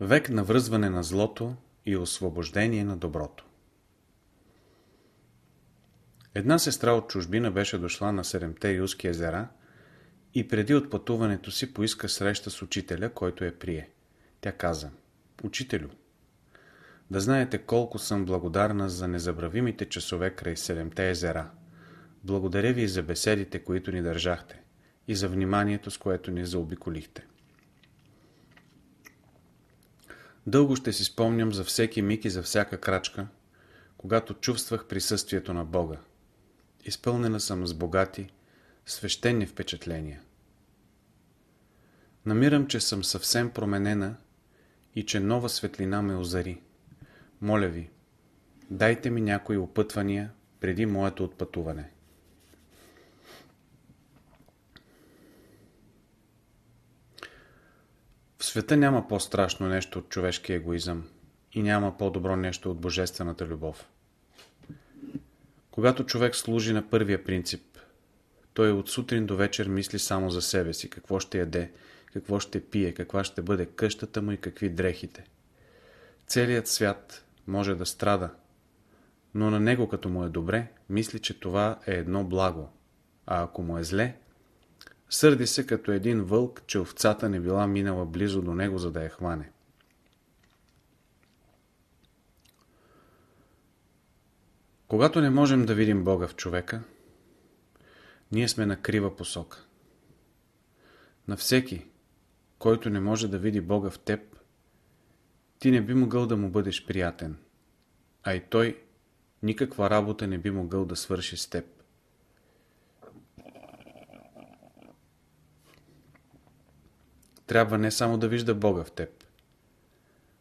Век на връзване на злото и освобождение на доброто. Една сестра от чужбина беше дошла на Седемте Юлски езера и преди отпътуването си поиска среща с учителя, който я прие. Тя каза, Учителю, да знаете колко съм благодарна за незабравимите часове край Седемте езера. Благодаря ви и за беседите, които ни държахте и за вниманието, с което ни заобиколихте. Дълго ще си спомням за всеки миг и за всяка крачка, когато чувствах присъствието на Бога. Изпълнена съм с богати, свещени впечатления. Намирам, че съм съвсем променена и че нова светлина ме озари. Моля ви, дайте ми някои опътвания преди моето отпътуване. Света няма по-страшно нещо от човешки егоизъм и няма по-добро нещо от божествената любов. Когато човек служи на първия принцип, той от сутрин до вечер мисли само за себе си, какво ще яде, какво ще пие, каква ще бъде къщата му и какви дрехите. Целият свят може да страда, но на него като му е добре, мисли, че това е едно благо, а ако му е зле, Сърди се като един вълк, че овцата не била минала близо до него, за да я хване. Когато не можем да видим Бога в човека, ние сме на крива посока. На всеки, който не може да види Бога в теб, ти не би могъл да му бъдеш приятен, а и той никаква работа не би могъл да свърши с теб. Трябва не само да вижда Бога в теб,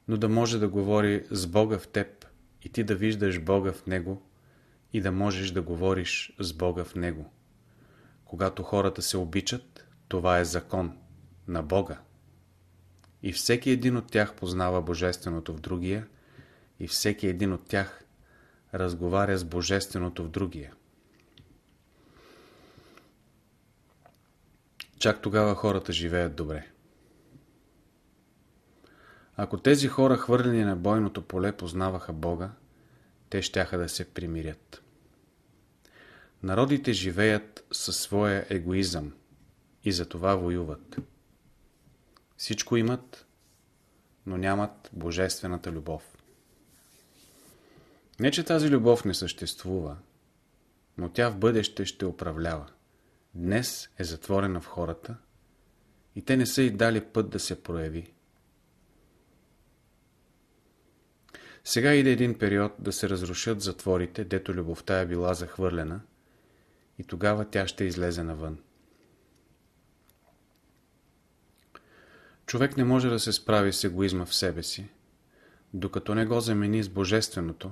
но да може да говори с Бога в теб и ти да виждаш Бога в Него и да можеш да говориш с Бога в Него. Когато хората се обичат, това е закон на Бога. И всеки един от тях познава Божественото в другия и всеки един от тях разговаря с Божественото в другия. Чак тогава хората живеят добре. Ако тези хора хвърлени на бойното поле познаваха Бога, те щяха да се примирят. Народите живеят със своя егоизъм и за това воюват. Всичко имат, но нямат божествената любов. Не, че тази любов не съществува, но тя в бъдеще ще управлява. Днес е затворена в хората и те не са и дали път да се прояви. Сега иде един период да се разрушат затворите, дето любовта е била захвърлена и тогава тя ще излезе навън. Човек не може да се справи с егоизма в себе си, докато не го замени с Божественото,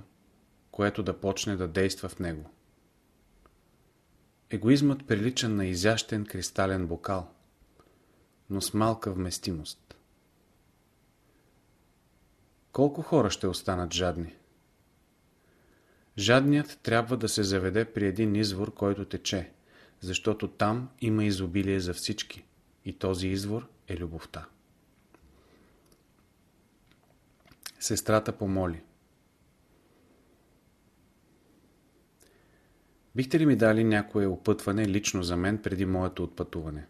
което да почне да действа в него. Егоизмът прилича на изящен кристален бокал, но с малка вместимост. Колко хора ще останат жадни? Жадният трябва да се заведе при един извор, който тече, защото там има изобилие за всички и този извор е любовта. Сестрата помоли. Бихте ли ми дали някое опътване лично за мен преди моето отпътуване?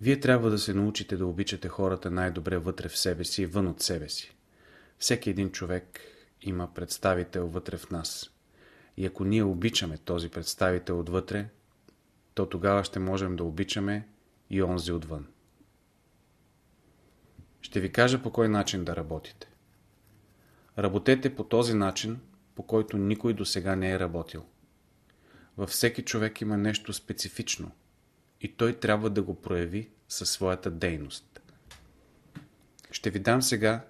Вие трябва да се научите да обичате хората най-добре вътре в себе си и вън от себе си. Всеки един човек има представител вътре в нас. И ако ние обичаме този представител отвътре, то тогава ще можем да обичаме и онзи отвън. Ще ви кажа по кой начин да работите. Работете по този начин, по който никой до сега не е работил. Във всеки човек има нещо специфично – и той трябва да го прояви със своята дейност. Ще ви дам сега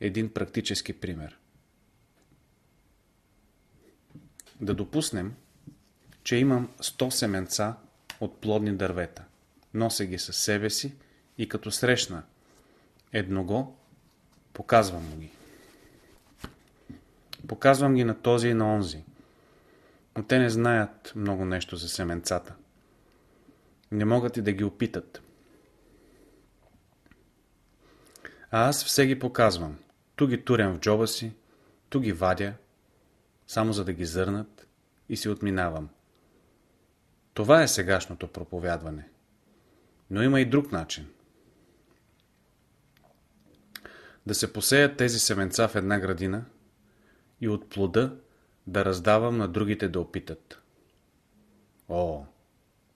един практически пример. Да допуснем, че имам 100 семенца от плодни дървета. Нося ги със себе си и като срещна едного, показвам му ги. Показвам ги на този и на онзи. Но те не знаят много нещо за семенцата. Не могат и да ги опитат. А аз все ги показвам. Ту ги турям в джоба си, ту ги вадя, само за да ги зърнат и си отминавам. Това е сегашното проповядване. Но има и друг начин. Да се посеят тези семенца в една градина и от плода да раздавам на другите да опитат. О,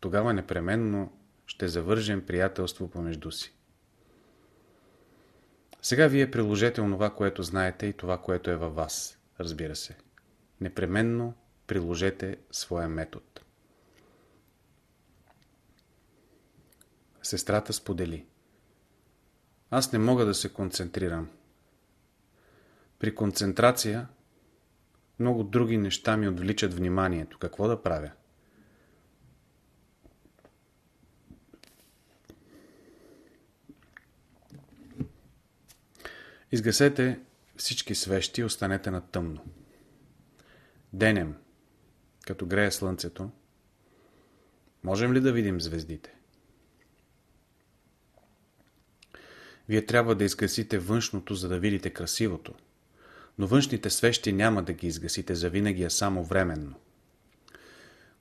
тогава непременно ще завържем приятелство помежду си. Сега вие приложете онова, което знаете и това, което е във вас, разбира се. Непременно приложете своя метод. Сестрата сподели. Аз не мога да се концентрирам. При концентрация много други неща ми отвличат вниманието. Какво да правя? Изгасете всички свещи и останете на тъмно. Денем, като грее слънцето, можем ли да видим звездите? Вие трябва да изгасите външното, за да видите красивото. Но външните свещи няма да ги изгасите завинаги, а само временно.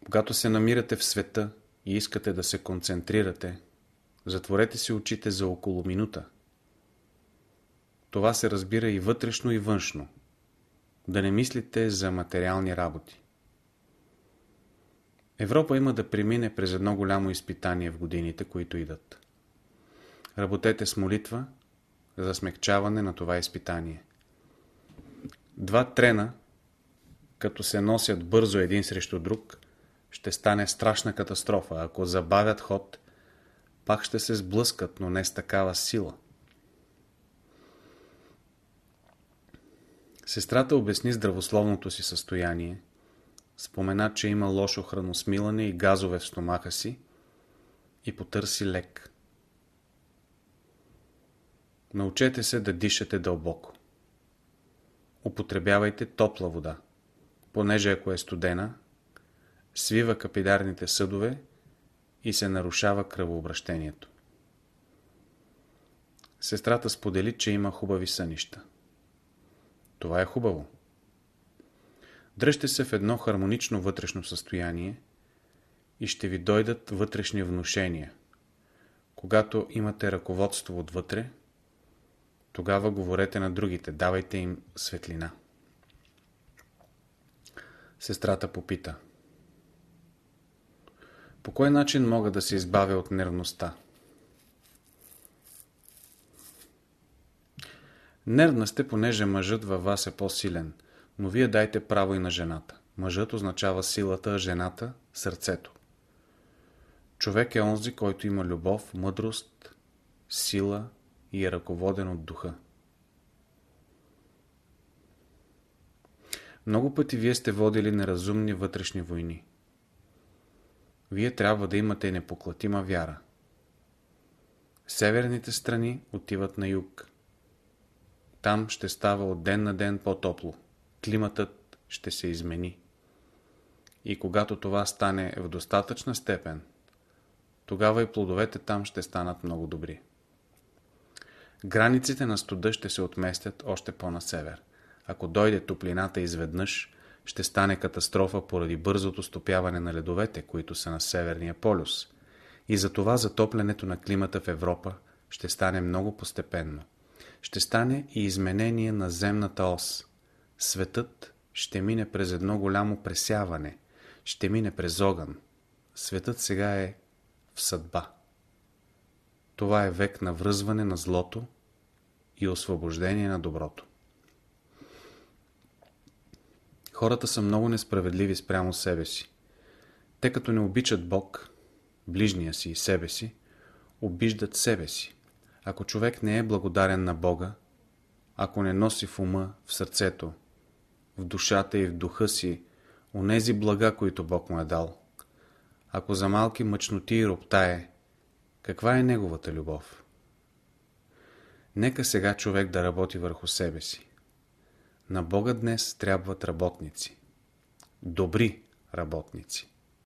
Когато се намирате в света и искате да се концентрирате, затворете си очите за около минута. Това се разбира и вътрешно и външно. Да не мислите за материални работи. Европа има да премине през едно голямо изпитание в годините, които идат. Работете с молитва за смягчаване на това изпитание. Два трена, като се носят бързо един срещу друг, ще стане страшна катастрофа. Ако забавят ход, пак ще се сблъскат, но не с такава сила. Сестрата обясни здравословното си състояние, спомена, че има лошо храносмилане и газове в стомаха си и потърси лек. Научете се да дишате дълбоко. Употребявайте топла вода, понеже ако е студена, свива капидарните съдове и се нарушава кръвообращението. Сестрата сподели, че има хубави сънища. Това е хубаво. Дръжте се в едно хармонично вътрешно състояние и ще ви дойдат вътрешни внушения. Когато имате ръководство отвътре, тогава говорете на другите, давайте им светлина. Сестрата попита. По кой начин мога да се избавя от нервността? Нервна сте, понеже мъжът във вас е по-силен, но вие дайте право и на жената. Мъжът означава силата, а жената – сърцето. Човек е онзи, който има любов, мъдрост, сила и е ръководен от духа. Много пъти вие сте водили неразумни вътрешни войни. Вие трябва да имате непоклатима вяра. Северните страни отиват на юг. Там ще става от ден на ден по-топло. Климатът ще се измени. И когато това стане в достатъчна степен, тогава и плодовете там ще станат много добри. Границите на студа ще се отместят още по-на север. Ако дойде топлината изведнъж, ще стане катастрофа поради бързото стопяване на ледовете, които са на Северния полюс. И затова затоплянето на климата в Европа ще стане много постепенно. Ще стане и изменение на земната ос. Светът ще мине през едно голямо пресяване, ще мине през огън. Светът сега е в съдба. Това е век на връзване на злото и освобождение на доброто. Хората са много несправедливи спрямо себе си. Те като не обичат Бог, ближния си и себе си, обиждат себе си. Ако човек не е благодарен на Бога, ако не носи в ума, в сърцето, в душата и в духа си онези блага, които Бог му е дал, ако за малки мъчноти и роптае, каква е неговата любов? Нека сега човек да работи върху себе си. На Бога днес трябват работници. Добри работници.